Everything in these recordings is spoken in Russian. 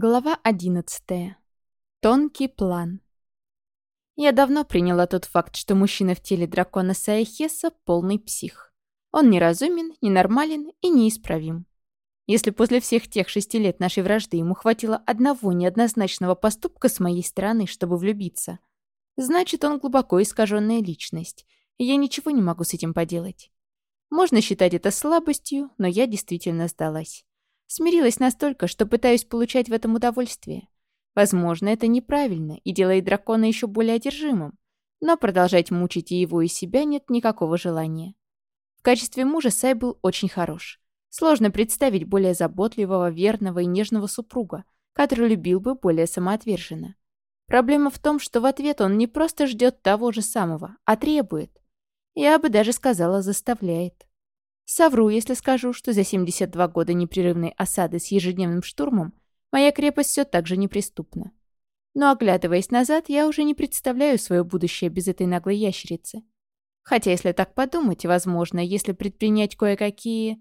Глава одиннадцатая. Тонкий план. Я давно приняла тот факт, что мужчина в теле дракона Саехеса — полный псих. Он неразумен, ненормален и неисправим. Если после всех тех шести лет нашей вражды ему хватило одного неоднозначного поступка с моей стороны, чтобы влюбиться, значит, он глубоко искаженная личность, и я ничего не могу с этим поделать. Можно считать это слабостью, но я действительно сдалась. Смирилась настолько, что пытаюсь получать в этом удовольствие. Возможно, это неправильно и делает дракона еще более одержимым, но продолжать мучить и его, и себя нет никакого желания. В качестве мужа Сай был очень хорош. Сложно представить более заботливого, верного и нежного супруга, который любил бы более самоотверженно. Проблема в том, что в ответ он не просто ждет того же самого, а требует. Я бы даже сказала, заставляет. Совру, если скажу, что за 72 года непрерывной осады с ежедневным штурмом моя крепость все так же неприступна. Но оглядываясь назад, я уже не представляю свое будущее без этой наглой ящерицы. Хотя, если так подумать, возможно, если предпринять кое-какие...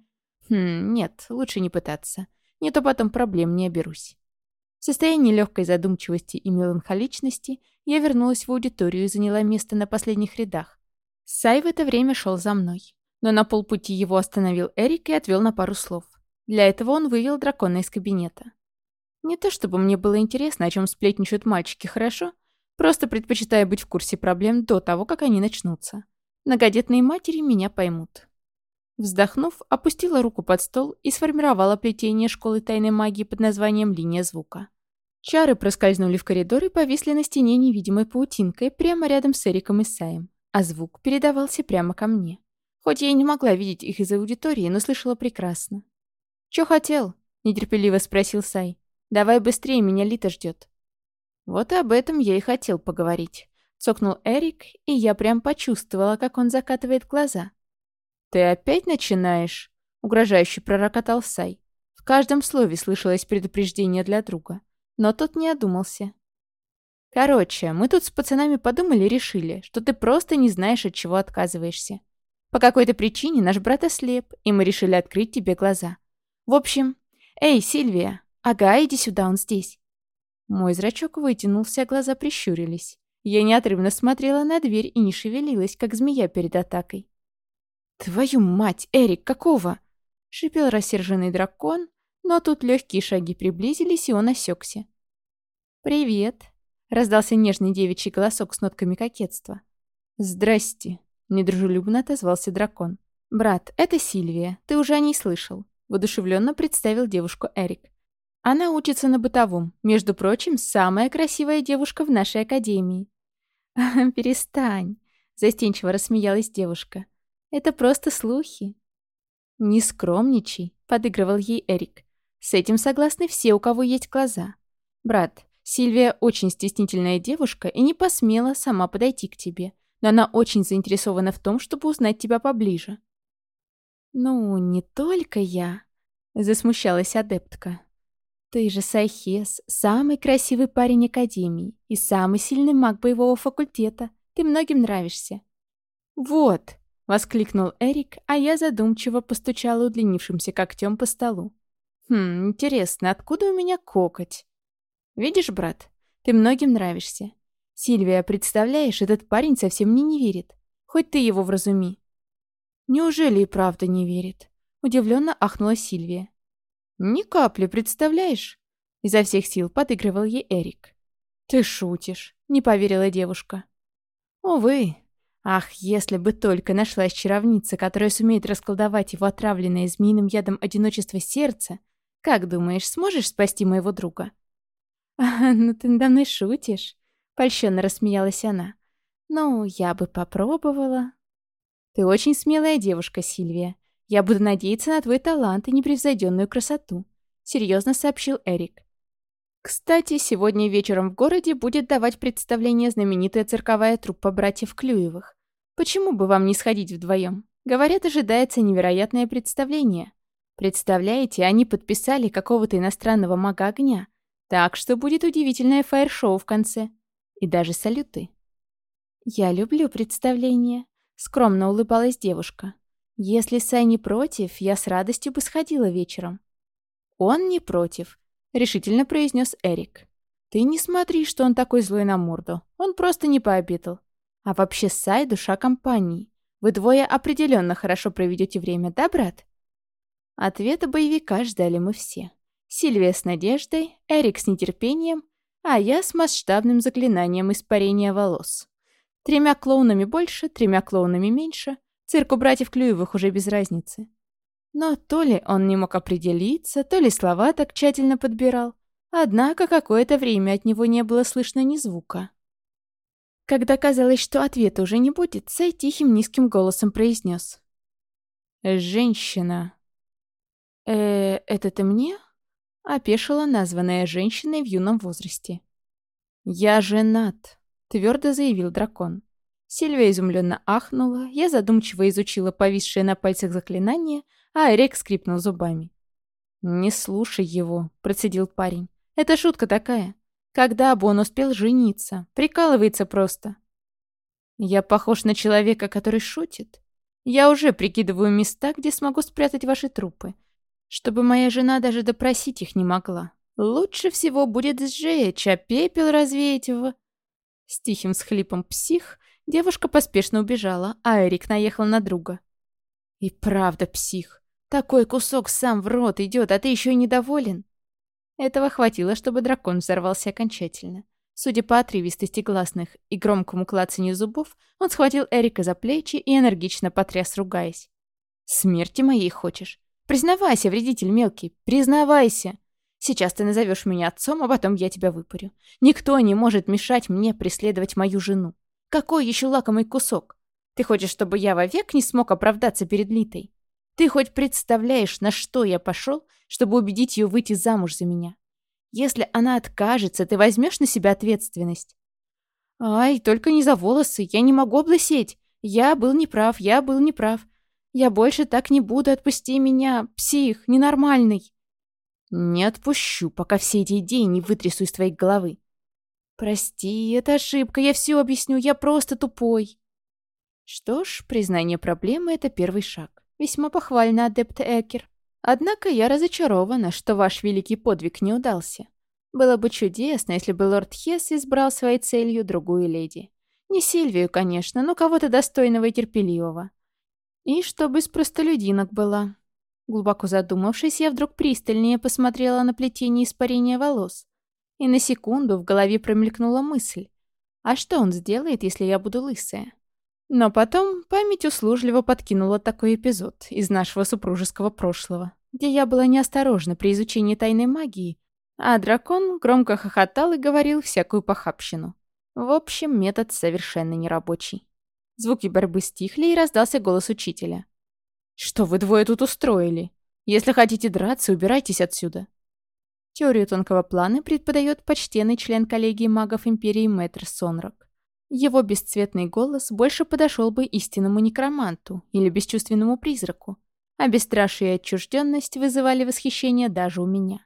Хм, нет, лучше не пытаться. Не то потом проблем не оберусь. В состоянии легкой задумчивости и меланхоличности я вернулась в аудиторию и заняла место на последних рядах. Сай в это время шел за мной но на полпути его остановил Эрик и отвел на пару слов. Для этого он вывел дракона из кабинета. Не то чтобы мне было интересно, о чем сплетничают мальчики, хорошо? Просто предпочитаю быть в курсе проблем до того, как они начнутся. Многодетные матери меня поймут. Вздохнув, опустила руку под стол и сформировала плетение школы тайной магии под названием «Линия звука». Чары проскользнули в коридор и повисли на стене невидимой паутинкой прямо рядом с Эриком и Саем, а звук передавался прямо ко мне. Хоть я и не могла видеть их из аудитории, но слышала прекрасно. «Чё хотел?» — нетерпеливо спросил Сай. «Давай быстрее, меня Лита ждет. «Вот об этом я и хотел поговорить», — цокнул Эрик, и я прям почувствовала, как он закатывает глаза. «Ты опять начинаешь?» — угрожающе пророкотал Сай. В каждом слове слышалось предупреждение для друга, но тот не одумался. «Короче, мы тут с пацанами подумали и решили, что ты просто не знаешь, от чего отказываешься. По какой-то причине наш брат ослеп, и мы решили открыть тебе глаза. В общем, эй, Сильвия, ага, иди сюда, он здесь. Мой зрачок вытянулся, глаза прищурились. Я неотрывно смотрела на дверь и не шевелилась, как змея перед атакой. «Твою мать, Эрик, какого?» — шипел рассерженный дракон, но тут легкие шаги приблизились, и он осекся. «Привет», — раздался нежный девичий голосок с нотками кокетства. «Здрасте», Недружелюбно отозвался дракон. «Брат, это Сильвия. Ты уже о ней слышал», — воодушевленно представил девушку Эрик. «Она учится на бытовом. Между прочим, самая красивая девушка в нашей академии». «Перестань», — застенчиво рассмеялась девушка. «Это просто слухи». «Не скромничай», — подыгрывал ей Эрик. «С этим согласны все, у кого есть глаза. Брат, Сильвия очень стеснительная девушка и не посмела сама подойти к тебе но она очень заинтересована в том, чтобы узнать тебя поближе». «Ну, не только я», — засмущалась адептка. «Ты же Сайхес, самый красивый парень Академии и самый сильный маг боевого факультета. Ты многим нравишься». «Вот», — воскликнул Эрик, а я задумчиво постучала удлинившимся когтем по столу. «Хм, интересно, откуда у меня кокоть?» «Видишь, брат, ты многим нравишься. «Сильвия, представляешь, этот парень совсем мне не верит. Хоть ты его вразуми». «Неужели и правда не верит?» Удивленно ахнула Сильвия. «Ни капли, представляешь?» Изо всех сил подыгрывал ей Эрик. «Ты шутишь», — не поверила девушка. «Увы. Ах, если бы только нашлась чаровница, которая сумеет расколдовать его отравленное змеиным ядом одиночество сердца, как думаешь, сможешь спасти моего друга?» «А, ну ты надо мной шутишь», Польщенно рассмеялась она. «Ну, я бы попробовала». «Ты очень смелая девушка, Сильвия. Я буду надеяться на твой талант и непревзойденную красоту», — серьезно сообщил Эрик. «Кстати, сегодня вечером в городе будет давать представление знаменитая цирковая труппа братьев Клюевых. Почему бы вам не сходить вдвоем? Говорят, ожидается невероятное представление. Представляете, они подписали какого-то иностранного мага огня, так что будет удивительное фаер-шоу в конце. И даже салюты. «Я люблю представления», — скромно улыбалась девушка. «Если Сай не против, я с радостью бы сходила вечером». «Он не против», — решительно произнес Эрик. «Ты не смотри, что он такой злой на морду. Он просто не пообедал. А вообще Сай — душа компании. Вы двое определенно хорошо проведете время, да, брат?» Ответа боевика ждали мы все. Сильвия с надеждой, Эрик с нетерпением, а я с масштабным заклинанием испарения волос. Тремя клоунами больше, тремя клоунами меньше. Цирку братьев Клюевых уже без разницы. Но то ли он не мог определиться, то ли слова так тщательно подбирал. Однако какое-то время от него не было слышно ни звука. Когда казалось, что ответа уже не будет, Сай тихим низким голосом произнес. «Женщина». «Э, это ты мне?» — опешила названная женщиной в юном возрасте. «Я женат», — твердо заявил дракон. Сильвия изумленно ахнула, я задумчиво изучила повисшее на пальцах заклинание, а Эрик скрипнул зубами. «Не слушай его», — процедил парень. «Это шутка такая. Когда бы он успел жениться? Прикалывается просто». «Я похож на человека, который шутит. Я уже прикидываю места, где смогу спрятать ваши трупы, чтобы моя жена даже допросить их не могла. Лучше всего будет сжечь, а пепел развеять в...» С тихим схлипом псих девушка поспешно убежала, а Эрик наехал на друга. «И правда псих. Такой кусок сам в рот идет, а ты еще и недоволен?» Этого хватило, чтобы дракон взорвался окончательно. Судя по отрывистости гласных и громкому клацанью зубов, он схватил Эрика за плечи и энергично потряс, ругаясь. «Смерти моей хочешь? Признавайся, вредитель мелкий, признавайся! Сейчас ты назовешь меня отцом, а потом я тебя выпарю. Никто не может мешать мне преследовать мою жену. Какой еще лакомый кусок? Ты хочешь, чтобы я вовек не смог оправдаться перед Литой? Ты хоть представляешь, на что я пошел, чтобы убедить ее выйти замуж за меня? Если она откажется, ты возьмешь на себя ответственность? Ай, только не за волосы, я не могу облысеть. Я был неправ, я был неправ. Я больше так не буду, отпусти меня, псих, ненормальный. «Не отпущу, пока все эти идеи не вытрясу из твоей головы». «Прости, это ошибка, я все объясню, я просто тупой». Что ж, признание проблемы — это первый шаг. Весьма похвально, адепт Экер. Однако я разочарована, что ваш великий подвиг не удался. Было бы чудесно, если бы лорд Хесс избрал своей целью другую леди. Не Сильвию, конечно, но кого-то достойного и терпеливого. И чтобы из простолюдинок была. Глубоко задумавшись, я вдруг пристальнее посмотрела на плетение испарения волос. И на секунду в голове промелькнула мысль. А что он сделает, если я буду лысая? Но потом память услужливо подкинула такой эпизод из нашего супружеского прошлого, где я была неосторожна при изучении тайной магии, а дракон громко хохотал и говорил всякую похабщину. В общем, метод совершенно нерабочий. Звуки борьбы стихли, и раздался голос учителя. «Что вы двое тут устроили? Если хотите драться, убирайтесь отсюда». Теорию тонкого плана преподает почтенный член коллегии магов Империи Мэтр Сонрак. Его бесцветный голос больше подошел бы истинному некроманту или бесчувственному призраку, а бесстрашие и отчужденность вызывали восхищение даже у меня.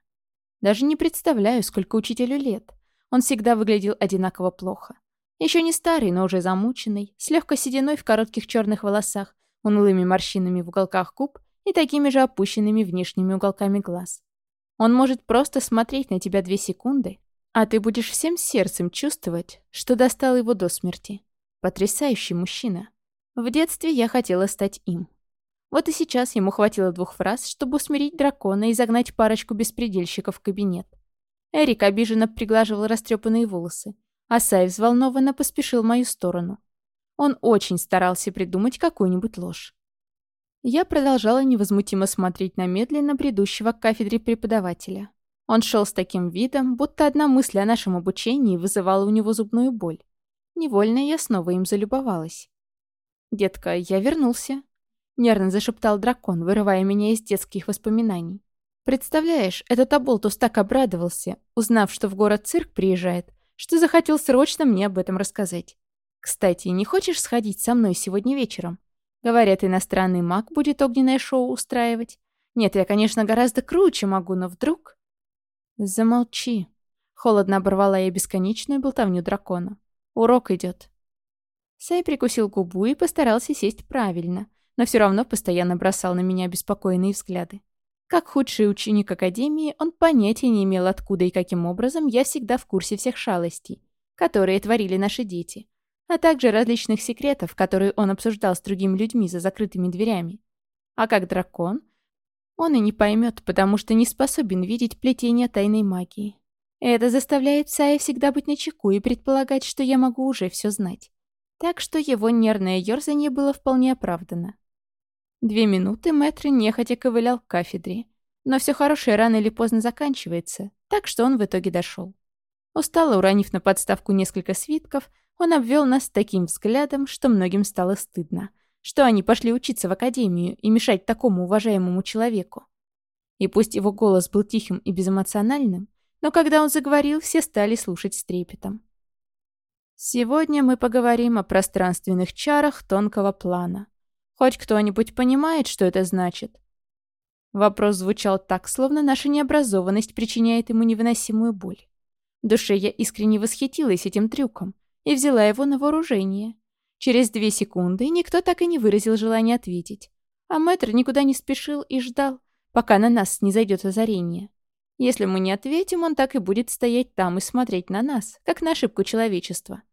Даже не представляю, сколько учителю лет. Он всегда выглядел одинаково плохо. Еще не старый, но уже замученный, с легкой сединой в коротких черных волосах унылыми морщинами в уголках губ и такими же опущенными внешними уголками глаз. Он может просто смотреть на тебя две секунды, а ты будешь всем сердцем чувствовать, что достал его до смерти. Потрясающий мужчина. В детстве я хотела стать им. Вот и сейчас ему хватило двух фраз, чтобы усмирить дракона и загнать парочку беспредельщиков в кабинет. Эрик обиженно приглаживал растрепанные волосы, а Сай взволнованно поспешил в мою сторону. Он очень старался придумать какую-нибудь ложь. Я продолжала невозмутимо смотреть на медленно бредущего к кафедре преподавателя. Он шел с таким видом, будто одна мысль о нашем обучении вызывала у него зубную боль. Невольно я снова им залюбовалась. «Детка, я вернулся», — нервно зашептал дракон, вырывая меня из детских воспоминаний. «Представляешь, этот оболтус так обрадовался, узнав, что в город цирк приезжает, что захотел срочно мне об этом рассказать. Кстати, не хочешь сходить со мной сегодня вечером? Говорят, иностранный маг будет огненное шоу устраивать. Нет, я, конечно, гораздо круче могу, но вдруг... Замолчи. Холодно оборвала я бесконечную болтовню дракона. Урок идет. Сай прикусил губу и постарался сесть правильно, но все равно постоянно бросал на меня беспокойные взгляды. Как худший ученик Академии, он понятия не имел, откуда и каким образом я всегда в курсе всех шалостей, которые творили наши дети, а также различных секретов, которые он обсуждал с другими людьми за закрытыми дверями. А как дракон, он и не поймет, потому что не способен видеть плетение тайной магии. Это заставляет Сая всегда быть начеку и предполагать, что я могу уже все знать. Так что его нервное ерзание было вполне оправдано. Две минуты мэтр нехотя ковылял к кафедре. Но все хорошее рано или поздно заканчивается, так что он в итоге дошел. Устало уронив на подставку несколько свитков, он обвел нас таким взглядом, что многим стало стыдно, что они пошли учиться в академию и мешать такому уважаемому человеку. И пусть его голос был тихим и безэмоциональным, но когда он заговорил, все стали слушать с трепетом. Сегодня мы поговорим о пространственных чарах тонкого плана. Хоть кто-нибудь понимает, что это значит?» Вопрос звучал так, словно наша необразованность причиняет ему невыносимую боль. В душе я искренне восхитилась этим трюком и взяла его на вооружение. Через две секунды никто так и не выразил желания ответить, а мэтр никуда не спешил и ждал, пока на нас не зайдет озарение. Если мы не ответим, он так и будет стоять там и смотреть на нас, как на ошибку человечества.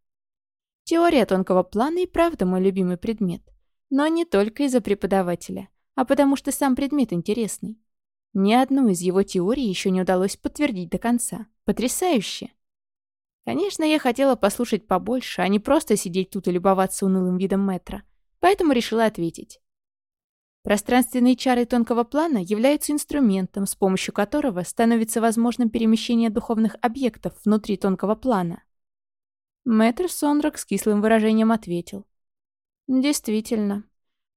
Теория тонкого плана и правда мой любимый предмет — но не только из-за преподавателя, а потому что сам предмет интересный. Ни одну из его теорий еще не удалось подтвердить до конца. Потрясающе! Конечно, я хотела послушать побольше, а не просто сидеть тут и любоваться унылым видом метра, поэтому решила ответить. Пространственные чары тонкого плана являются инструментом, с помощью которого становится возможным перемещение духовных объектов внутри тонкого плана. Мэтр Сонрак с кислым выражением ответил. Действительно.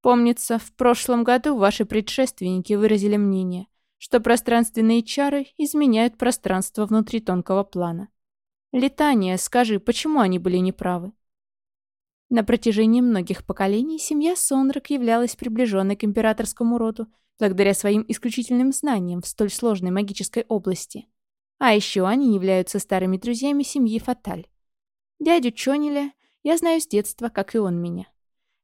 Помнится, в прошлом году ваши предшественники выразили мнение, что пространственные чары изменяют пространство внутри тонкого плана. Летание, скажи, почему они были неправы? На протяжении многих поколений семья Сонрак являлась приближенной к императорскому роду благодаря своим исключительным знаниям в столь сложной магической области. А еще они являются старыми друзьями семьи Фаталь. Дядю Чониля я знаю с детства, как и он меня.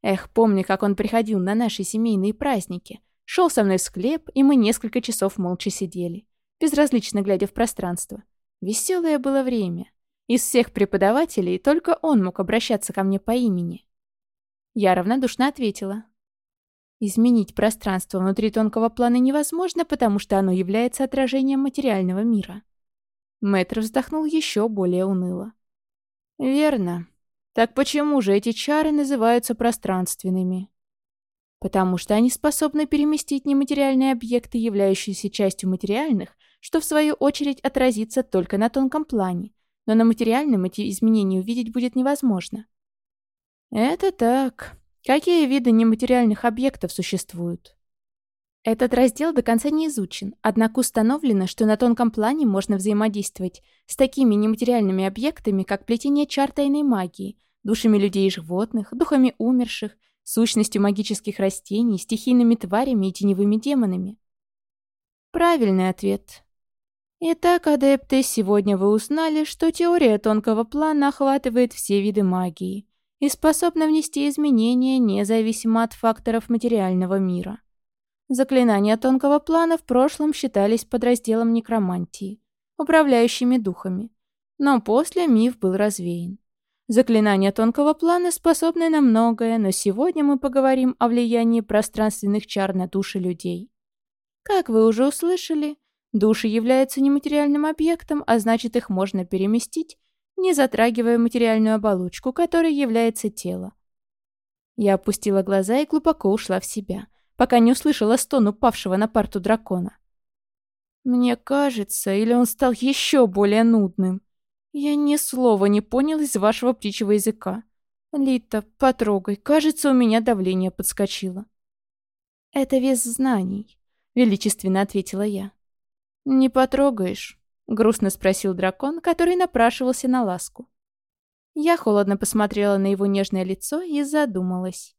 Эх, помню, как он приходил на наши семейные праздники. Шел со мной в склеп, и мы несколько часов молча сидели, безразлично глядя в пространство. Веселое было время. Из всех преподавателей только он мог обращаться ко мне по имени. Я равнодушно ответила. Изменить пространство внутри тонкого плана невозможно, потому что оно является отражением материального мира. Мэтр вздохнул еще более уныло. «Верно. Так почему же эти чары называются пространственными? Потому что они способны переместить нематериальные объекты, являющиеся частью материальных, что в свою очередь отразится только на тонком плане, но на материальном эти изменения увидеть будет невозможно. Это так. Какие виды нематериальных объектов существуют? Этот раздел до конца не изучен, однако установлено, что на тонком плане можно взаимодействовать с такими нематериальными объектами, как плетение чар тайной магии, душами людей и животных, духами умерших, сущностью магических растений, стихийными тварями и теневыми демонами? Правильный ответ. Итак, адепты, сегодня вы узнали, что теория тонкого плана охватывает все виды магии и способна внести изменения независимо от факторов материального мира. Заклинания тонкого плана в прошлом считались подразделом некромантии, управляющими духами, но после миф был развеян. Заклинания тонкого плана способны на многое, но сегодня мы поговорим о влиянии пространственных чар на души людей. Как вы уже услышали, души являются нематериальным объектом, а значит их можно переместить, не затрагивая материальную оболочку, которой является тело. Я опустила глаза и глубоко ушла в себя, пока не услышала стон упавшего на парту дракона. Мне кажется, или он стал еще более нудным. «Я ни слова не понял из вашего птичьего языка. Лита, потрогай, кажется, у меня давление подскочило». «Это вес знаний», — величественно ответила я. «Не потрогаешь?» — грустно спросил дракон, который напрашивался на ласку. Я холодно посмотрела на его нежное лицо и задумалась.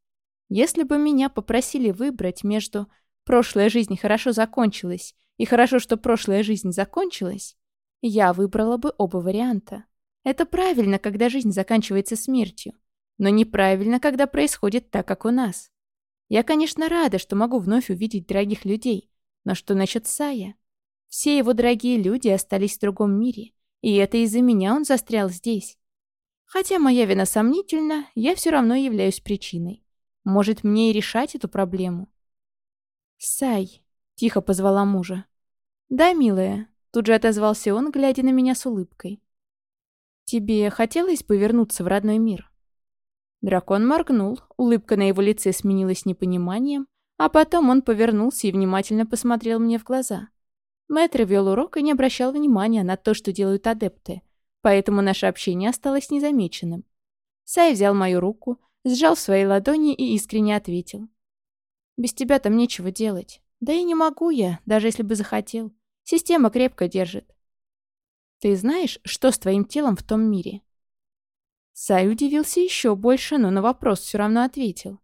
Если бы меня попросили выбрать между «прошлая жизнь хорошо закончилась» и «хорошо, что прошлая жизнь закончилась», я выбрала бы оба варианта. Это правильно, когда жизнь заканчивается смертью. Но неправильно, когда происходит так, как у нас. Я, конечно, рада, что могу вновь увидеть дорогих людей. Но что насчет Сая? Все его дорогие люди остались в другом мире, и это из-за меня он застрял здесь. Хотя моя вина сомнительна, я все равно являюсь причиной. Может, мне и решать эту проблему? «Сай», — тихо позвала мужа. «Да, милая», — тут же отозвался он, глядя на меня с улыбкой. «Тебе хотелось бы вернуться в родной мир?» Дракон моргнул, улыбка на его лице сменилась непониманием, а потом он повернулся и внимательно посмотрел мне в глаза. Мэтр вел урок и не обращал внимания на то, что делают адепты, поэтому наше общение осталось незамеченным. Сай взял мою руку, сжал в своей ладони и искренне ответил. «Без тебя там нечего делать. Да и не могу я, даже если бы захотел. Система крепко держит». «Ты знаешь, что с твоим телом в том мире?» Сай удивился еще больше, но на вопрос все равно ответил.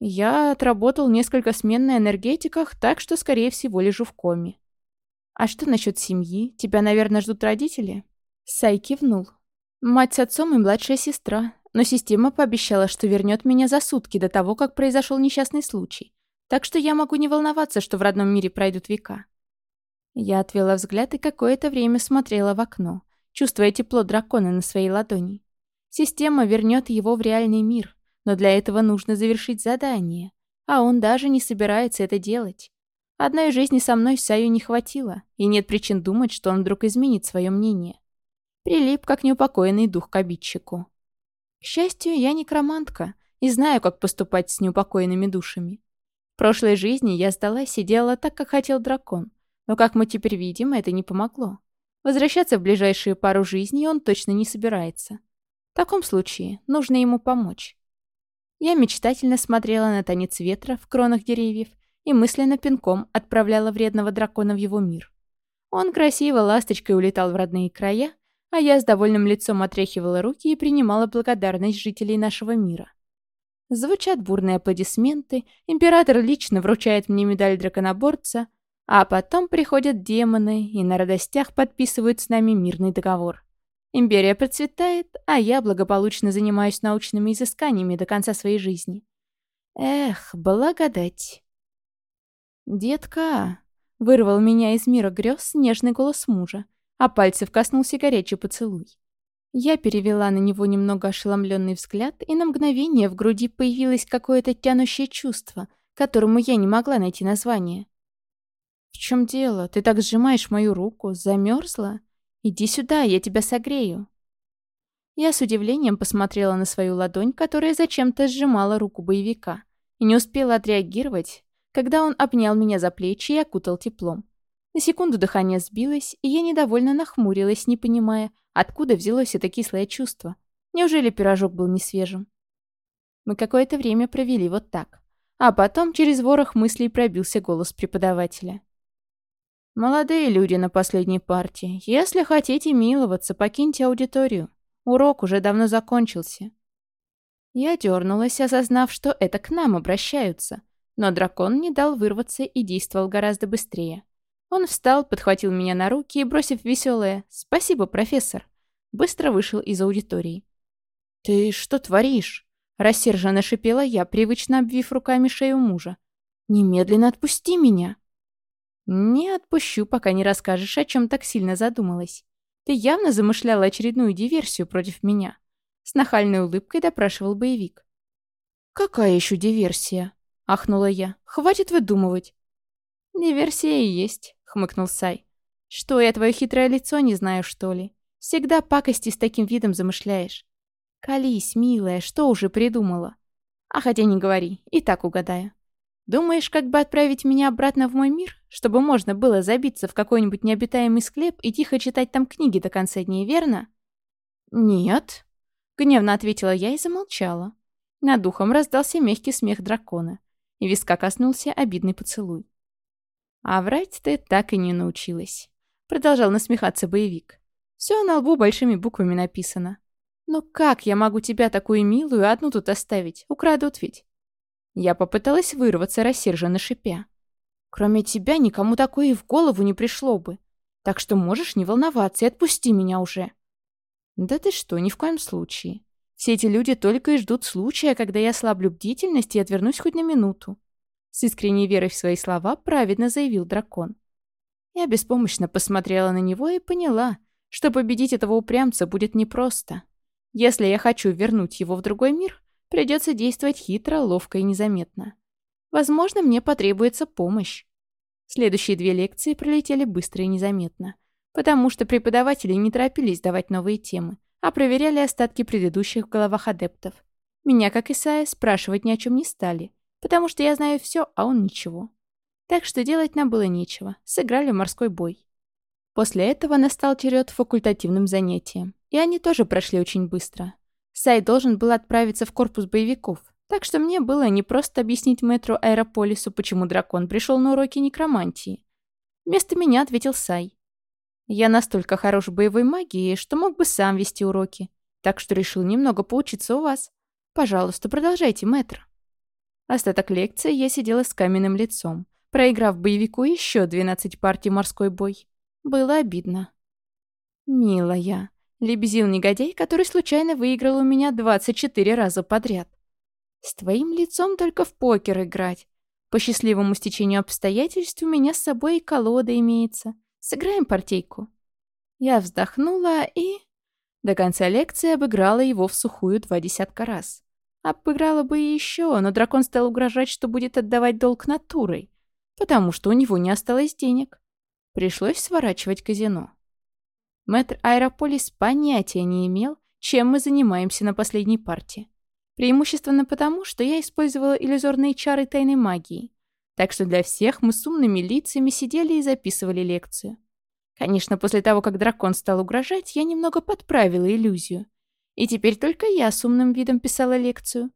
«Я отработал несколько смен на энергетиках, так что, скорее всего, лежу в коме». «А что насчет семьи? Тебя, наверное, ждут родители?» Сай кивнул. «Мать с отцом и младшая сестра. Но система пообещала, что вернет меня за сутки до того, как произошел несчастный случай. Так что я могу не волноваться, что в родном мире пройдут века». Я отвела взгляд и какое-то время смотрела в окно, чувствуя тепло дракона на своей ладони. Система вернет его в реальный мир, но для этого нужно завершить задание, а он даже не собирается это делать. Одной жизни со мной Саю не хватило, и нет причин думать, что он вдруг изменит свое мнение. Прилип, как неупокоенный дух к обидчику. К счастью, я некромантка и знаю, как поступать с неупокоенными душами. В прошлой жизни я сдалась и делала так, как хотел дракон, но, как мы теперь видим, это не помогло. Возвращаться в ближайшие пару жизней он точно не собирается. В таком случае нужно ему помочь. Я мечтательно смотрела на танец ветра в кронах деревьев и мысленно пинком отправляла вредного дракона в его мир. Он красиво ласточкой улетал в родные края, а я с довольным лицом отряхивала руки и принимала благодарность жителей нашего мира. Звучат бурные аплодисменты, император лично вручает мне медаль драконоборца, а потом приходят демоны и на радостях подписывают с нами мирный договор. Империя процветает, а я благополучно занимаюсь научными изысканиями до конца своей жизни. Эх, благодать. «Детка!» — вырвал меня из мира грез нежный голос мужа, а пальцев коснулся горячий поцелуй. Я перевела на него немного ошеломленный взгляд, и на мгновение в груди появилось какое-то тянущее чувство, которому я не могла найти название. «В чем дело? Ты так сжимаешь мою руку. Замерзла? Иди сюда, я тебя согрею». Я с удивлением посмотрела на свою ладонь, которая зачем-то сжимала руку боевика, и не успела отреагировать, когда он обнял меня за плечи и окутал теплом. На секунду дыхание сбилось, и я недовольно нахмурилась, не понимая, откуда взялось это кислое чувство. Неужели пирожок был не свежим? Мы какое-то время провели вот так. А потом через ворох мыслей пробился голос преподавателя. «Молодые люди на последней партии, если хотите миловаться, покиньте аудиторию. Урок уже давно закончился». Я дернулась, осознав, что это к нам обращаются, но дракон не дал вырваться и действовал гораздо быстрее. Он встал, подхватил меня на руки и, бросив веселое «Спасибо, профессор», быстро вышел из аудитории. «Ты что творишь?» — рассерженно шипела я, привычно обвив руками шею мужа. «Немедленно отпусти меня!» «Не отпущу, пока не расскажешь, о чем так сильно задумалась. Ты явно замышляла очередную диверсию против меня?» С нахальной улыбкой допрашивал боевик. «Какая еще диверсия?» — ахнула я. «Хватит выдумывать!» «Диверсия и есть хмыкнул Сай. «Что, я твое хитрое лицо не знаю, что ли? Всегда пакости с таким видом замышляешь. Колись, милая, что уже придумала? А хотя не говори, и так угадаю. Думаешь, как бы отправить меня обратно в мой мир, чтобы можно было забиться в какой-нибудь необитаемый склеп и тихо читать там книги до конца дней, верно?» «Нет», — гневно ответила я и замолчала. Над духом раздался мягкий смех дракона, и виска коснулся обидный поцелуй. А врать ты так и не научилась. Продолжал насмехаться боевик. Все на лбу большими буквами написано. Но как я могу тебя такую милую одну тут оставить? Украдут ведь. Я попыталась вырваться, рассерженно шипя. Кроме тебя никому такое и в голову не пришло бы. Так что можешь не волноваться и отпусти меня уже. Да ты что, ни в коем случае. Все эти люди только и ждут случая, когда я ослаблю бдительность и отвернусь хоть на минуту. С искренней верой в свои слова праведно заявил дракон. Я беспомощно посмотрела на него и поняла, что победить этого упрямца будет непросто. Если я хочу вернуть его в другой мир, придется действовать хитро, ловко и незаметно. Возможно, мне потребуется помощь. Следующие две лекции пролетели быстро и незаметно, потому что преподаватели не торопились давать новые темы, а проверяли остатки предыдущих в головах адептов. Меня, как и Сая, спрашивать ни о чем не стали, потому что я знаю все, а он ничего. Так что делать нам было нечего, сыграли морской бой. После этого настал черед факультативным занятиям, и они тоже прошли очень быстро. Сай должен был отправиться в корпус боевиков, так что мне было не просто объяснить мэтру Аэрополису, почему дракон пришел на уроки некромантии. Вместо меня ответил Сай. Я настолько хорош в боевой магии, что мог бы сам вести уроки, так что решил немного поучиться у вас. Пожалуйста, продолжайте, мэтр. Остаток лекции я сидела с каменным лицом, проиграв боевику еще 12 партий морской бой. Было обидно. «Милая», — лебезил негодяй, который случайно выиграл у меня 24 раза подряд. «С твоим лицом только в покер играть. По счастливому стечению обстоятельств у меня с собой и колода имеется. Сыграем партийку». Я вздохнула и... До конца лекции обыграла его в сухую два десятка раз. Обыграла бы и еще, но дракон стал угрожать, что будет отдавать долг натурой, потому что у него не осталось денег. Пришлось сворачивать казино. Мэтр Аэрополис понятия не имел, чем мы занимаемся на последней партии. Преимущественно потому, что я использовала иллюзорные чары тайной магии. Так что для всех мы с умными лицами сидели и записывали лекцию. Конечно, после того, как дракон стал угрожать, я немного подправила иллюзию. И теперь только я с умным видом писала лекцию.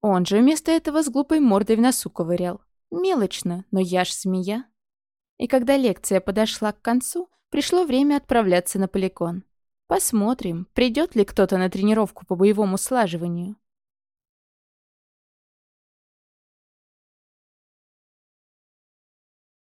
Он же вместо этого с глупой мордой в носу ковырял. Мелочно, но я ж змея. И когда лекция подошла к концу, пришло время отправляться на полигон. Посмотрим, придет ли кто-то на тренировку по боевому слаживанию.